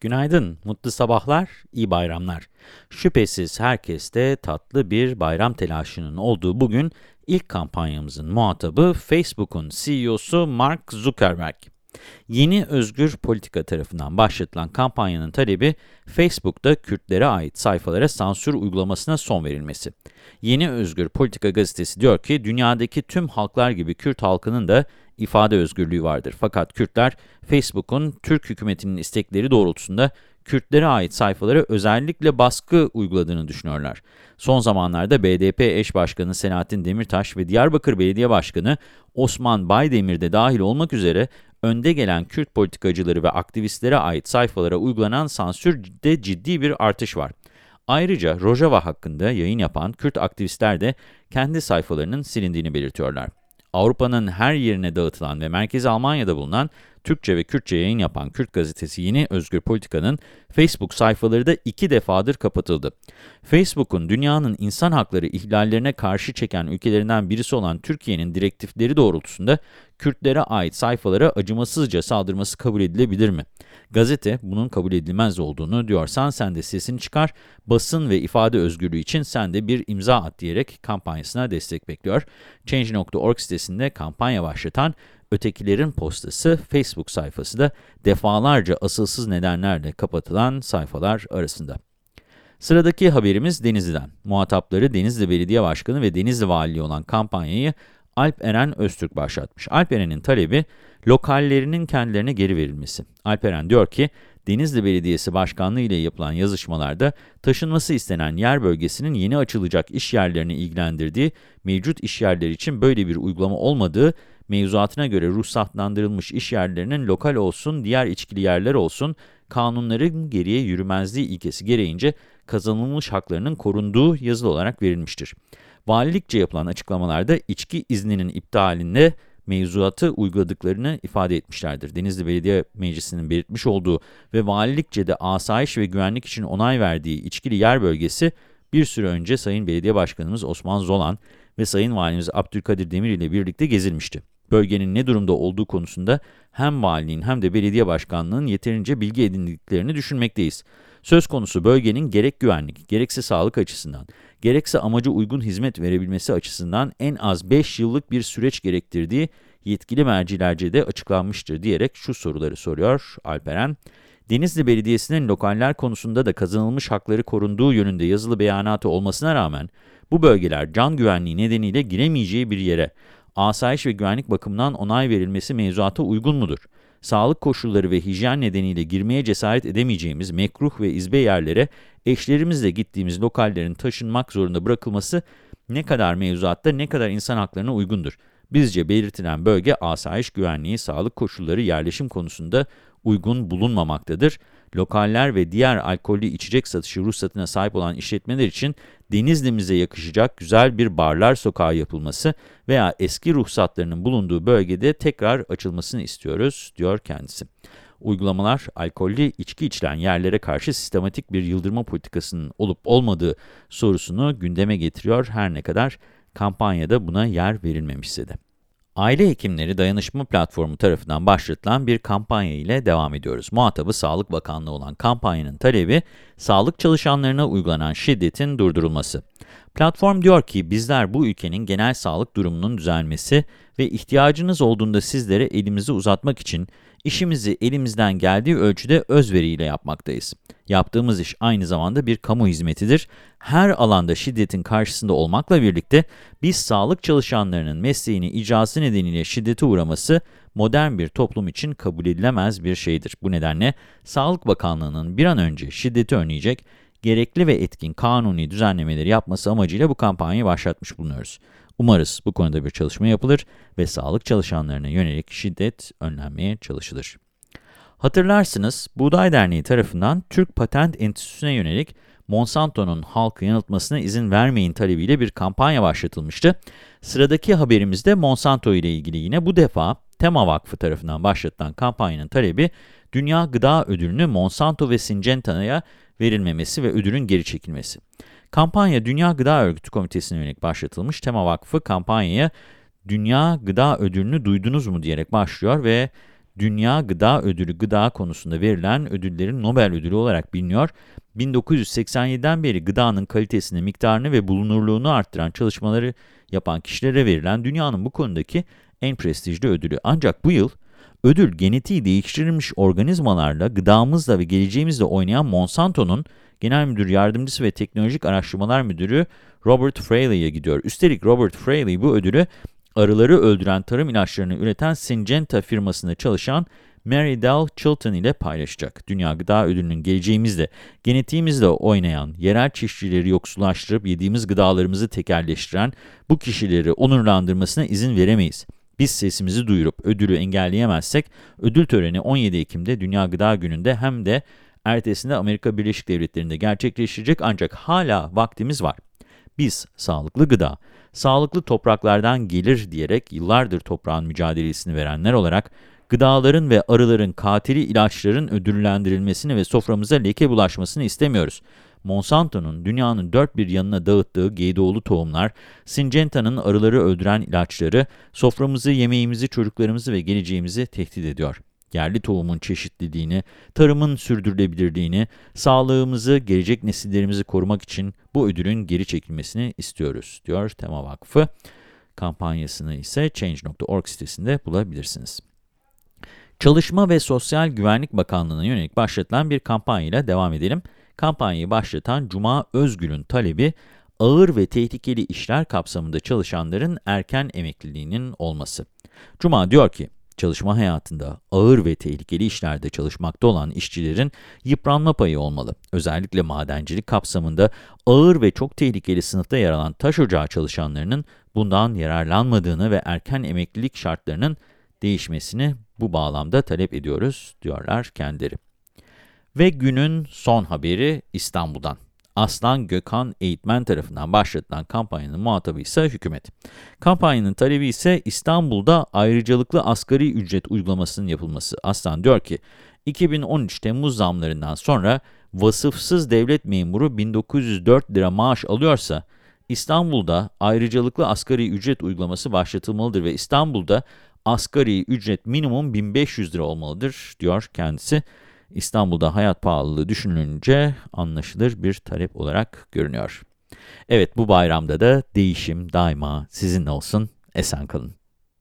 Günaydın, mutlu sabahlar, iyi bayramlar. Şüphesiz herkeste tatlı bir bayram telaşının olduğu bugün ilk kampanyamızın muhatabı Facebook'un CEO'su Mark Zuckerberg. Yeni Özgür Politika tarafından başlatılan kampanyanın talebi Facebook'ta Kürtlere ait sayfalara sansür uygulamasına son verilmesi. Yeni Özgür Politika gazetesi diyor ki dünyadaki tüm halklar gibi Kürt halkının da ifade özgürlüğü vardır. Fakat Kürtler Facebook'un Türk hükümetinin istekleri doğrultusunda Kürtlere ait sayfalara özellikle baskı uyguladığını düşünüyorlar. Son zamanlarda BDP eş başkanı Selahattin Demirtaş ve Diyarbakır Belediye Başkanı Osman Baydemir de dahil olmak üzere önde gelen Kürt politikacıları ve aktivistlere ait sayfalara uygulanan sansürde ciddi bir artış var. Ayrıca Rojava hakkında yayın yapan Kürt aktivistler de kendi sayfalarının silindiğini belirtiyorlar. Avrupa'nın her yerine dağıtılan ve merkezi Almanya'da bulunan Türkçe ve Kürtçe yayın yapan Kürt gazetesi Yeni Özgür Politika'nın Facebook sayfaları da iki defadır kapatıldı. Facebook'un dünyanın insan hakları ihlallerine karşı çeken ülkelerinden birisi olan Türkiye'nin direktifleri doğrultusunda Kürtlere ait sayfalara acımasızca saldırması kabul edilebilir mi? Gazete bunun kabul edilmez olduğunu diyorsan sen de sesini çıkar, basın ve ifade özgürlüğü için sen de bir imza at diyerek kampanyasına destek bekliyor. Change.org sitesinde kampanya başlatan Ötekilerin postası Facebook sayfası da defalarca asılsız nedenlerle kapatılan sayfalar arasında. Sıradaki haberimiz Denizli'den. Muhatapları Denizli Belediye Başkanı ve Denizli Valiliği olan kampanyayı Alp Eren Öztürk başlatmış. Alp Eren'in talebi lokallerinin kendilerine geri verilmesi. Alp Eren diyor ki, Denizli Belediyesi Başkanlığı ile yapılan yazışmalarda taşınması istenen yer bölgesinin yeni açılacak iş yerlerini ilgilendirdiği, mevcut iş yerleri için böyle bir uygulama olmadığı, mevzuatına göre ruhsatlandırılmış iş yerlerinin lokal olsun, diğer içkili yerler olsun, kanunların geriye yürümezliği ilkesi gereğince kazanılmış haklarının korunduğu yazılı olarak verilmiştir. Valilikçe yapılan açıklamalarda içki izninin iptalinde mevzuatı uyguladıklarını ifade etmişlerdir. Denizli Belediye Meclisi'nin belirtmiş olduğu ve valilikçe de asayiş ve güvenlik için onay verdiği içkili yer bölgesi bir süre önce Sayın Belediye Başkanımız Osman Zolan ve Sayın Valimiz Abdülkadir Demir ile birlikte gezilmişti. Bölgenin ne durumda olduğu konusunda hem valiliğin hem de belediye başkanlığının yeterince bilgi edindiklerini düşünmekteyiz. Söz konusu bölgenin gerek güvenlik, gerekse sağlık açısından, gerekse amaca uygun hizmet verebilmesi açısından en az 5 yıllık bir süreç gerektirdiği yetkili mercilerce de açıklanmıştır diyerek şu soruları soruyor Alperen. Denizli Belediyesi'nin lokaller konusunda da kazanılmış hakları korunduğu yönünde yazılı beyanatı olmasına rağmen bu bölgeler can güvenliği nedeniyle giremeyeceği bir yere asayiş ve güvenlik bakımından onay verilmesi mevzuata uygun mudur? Sağlık koşulları ve hijyen nedeniyle girmeye cesaret edemeyeceğimiz mekruh ve izbe yerlere eşlerimizle gittiğimiz lokallerin taşınmak zorunda bırakılması ne kadar mevzuatta ne kadar insan haklarına uygundur? Bizce belirtilen bölge asayiş güvenliği, sağlık koşulları, yerleşim konusunda uygun bulunmamaktadır. Lokaller ve diğer alkollü içecek satışı ruhsatına sahip olan işletmeler için Denizli'mize yakışacak güzel bir barlar sokağı yapılması veya eski ruhsatlarının bulunduğu bölgede tekrar açılmasını istiyoruz, diyor kendisi. Uygulamalar, alkollü içki içilen yerlere karşı sistematik bir yıldırma politikasının olup olmadığı sorusunu gündeme getiriyor her ne kadar kampanyada buna yer verilmemişse de. Aile Hekimleri Dayanışma Platformu tarafından başlatılan bir kampanya ile devam ediyoruz. Muhatabı Sağlık Bakanlığı olan kampanyanın talebi, sağlık çalışanlarına uygulanan şiddetin durdurulması. Platform diyor ki, bizler bu ülkenin genel sağlık durumunun düzelmesi ve ihtiyacınız olduğunda sizlere elimizi uzatmak için işimizi elimizden geldiği ölçüde özveriyle yapmaktayız. Yaptığımız iş aynı zamanda bir kamu hizmetidir. Her alanda şiddetin karşısında olmakla birlikte biz sağlık çalışanlarının mesleğini icrası nedeniyle şiddete uğraması modern bir toplum için kabul edilemez bir şeydir. Bu nedenle Sağlık Bakanlığı'nın bir an önce şiddeti önleyecek gerekli ve etkin kanuni düzenlemeleri yapması amacıyla bu kampanyayı başlatmış bulunuyoruz. Umarız bu konuda bir çalışma yapılır ve sağlık çalışanlarına yönelik şiddet önlenmeye çalışılır. Hatırlarsınız, Buğday Derneği tarafından Türk Patent Enstitüsü'ne yönelik Monsanto'nun halkı yanıltmasına izin vermeyin talebiyle bir kampanya başlatılmıştı. Sıradaki haberimizde Monsanto ile ilgili yine bu defa Tema Vakfı tarafından başlatılan kampanyanın talebi, Dünya Gıda Ödülünü Monsanto ve Syngenta'ya verilmemesi ve ödülün geri çekilmesi. Kampanya Dünya Gıda Örgütü Komitesi'ne yönelik başlatılmış. Tema Vakfı kampanyaya Dünya Gıda Ödülünü duydunuz mu diyerek başlıyor ve Dünya Gıda Ödülü gıda konusunda verilen ödüllerin Nobel Ödülü olarak biliniyor. 1987'den beri gıdanın kalitesini, miktarını ve bulunurluğunu arttıran çalışmaları yapan kişilere verilen dünyanın bu konudaki en prestijli ödülü. Ancak bu yıl ödül genetiği değiştirilmiş organizmalarla, gıdamızla ve geleceğimizle oynayan Monsanto'nun Genel Müdür Yardımcısı ve Teknolojik Araştırmalar Müdürü Robert Fraley'e gidiyor. Üstelik Robert Fraley bu ödülü arıları öldüren tarım ilaçlarını üreten Syngenta firmasında çalışan Mary Dell Chilton ile paylaşacak. Dünya Gıda Ödülü'nün geleceğimizle, genetiğimizle oynayan, yerel çiftçileri yoksullaştırıp yediğimiz gıdalarımızı tekerleştiren bu kişileri onurlandırmasına izin veremeyiz. Biz sesimizi duyurup ödülü engelleyemezsek, ödül töreni 17 Ekim'de Dünya Gıda Günü'nde hem de ertesinde Amerika Birleşik Devletleri'nde gerçekleşecek ancak hala vaktimiz var. Biz sağlıklı gıda, sağlıklı topraklardan gelir diyerek yıllardır toprağın mücadelesini verenler olarak gıdaların ve arıların katili ilaçların ödüllendirilmesini ve soframıza leke bulaşmasını istemiyoruz. Monsanto'nun dünyanın dört bir yanına dağıttığı GDO'lu tohumlar, Syngenta'nın arıları öldüren ilaçları, soframızı, yemeğimizi, çocuklarımızı ve geleceğimizi tehdit ediyor. Yerli tohumun çeşitliliğini, tarımın sürdürülebilirliğini, sağlığımızı, gelecek nesillerimizi korumak için bu ödülün geri çekilmesini istiyoruz, diyor Tema Vakfı. Kampanyasını ise Change.org sitesinde bulabilirsiniz. Çalışma ve Sosyal Güvenlik Bakanlığı'na yönelik başlatılan bir kampanyayla devam edelim. Kampanyayı başlatan Cuma Özgül'ün talebi, ağır ve tehlikeli işler kapsamında çalışanların erken emekliliğinin olması. Cuma diyor ki, çalışma hayatında ağır ve tehlikeli işlerde çalışmakta olan işçilerin yıpranma payı olmalı. Özellikle madencilik kapsamında ağır ve çok tehlikeli sınıfta yer alan taş ocağı çalışanlarının bundan yararlanmadığını ve erken emeklilik şartlarının değişmesini bu bağlamda talep ediyoruz, diyorlar kendileri. Ve günün son haberi İstanbul'dan. Aslan Gökhan Eğitmen tarafından başlatılan kampanyanın muhatabı ise hükümet. Kampanyanın talebi ise İstanbul'da ayrıcalıklı asgari ücret uygulamasının yapılması. Aslan diyor ki, 2013 Temmuz zamlarından sonra vasıfsız devlet memuru 1904 lira maaş alıyorsa, İstanbul'da ayrıcalıklı asgari ücret uygulaması başlatılmalıdır ve İstanbul'da asgari ücret minimum 1500 lira olmalıdır, diyor kendisi. İstanbul'da hayat pahalılığı düşünülünce anlaşılır bir talep olarak görünüyor. Evet bu bayramda da değişim daima sizinle olsun, esen kalın.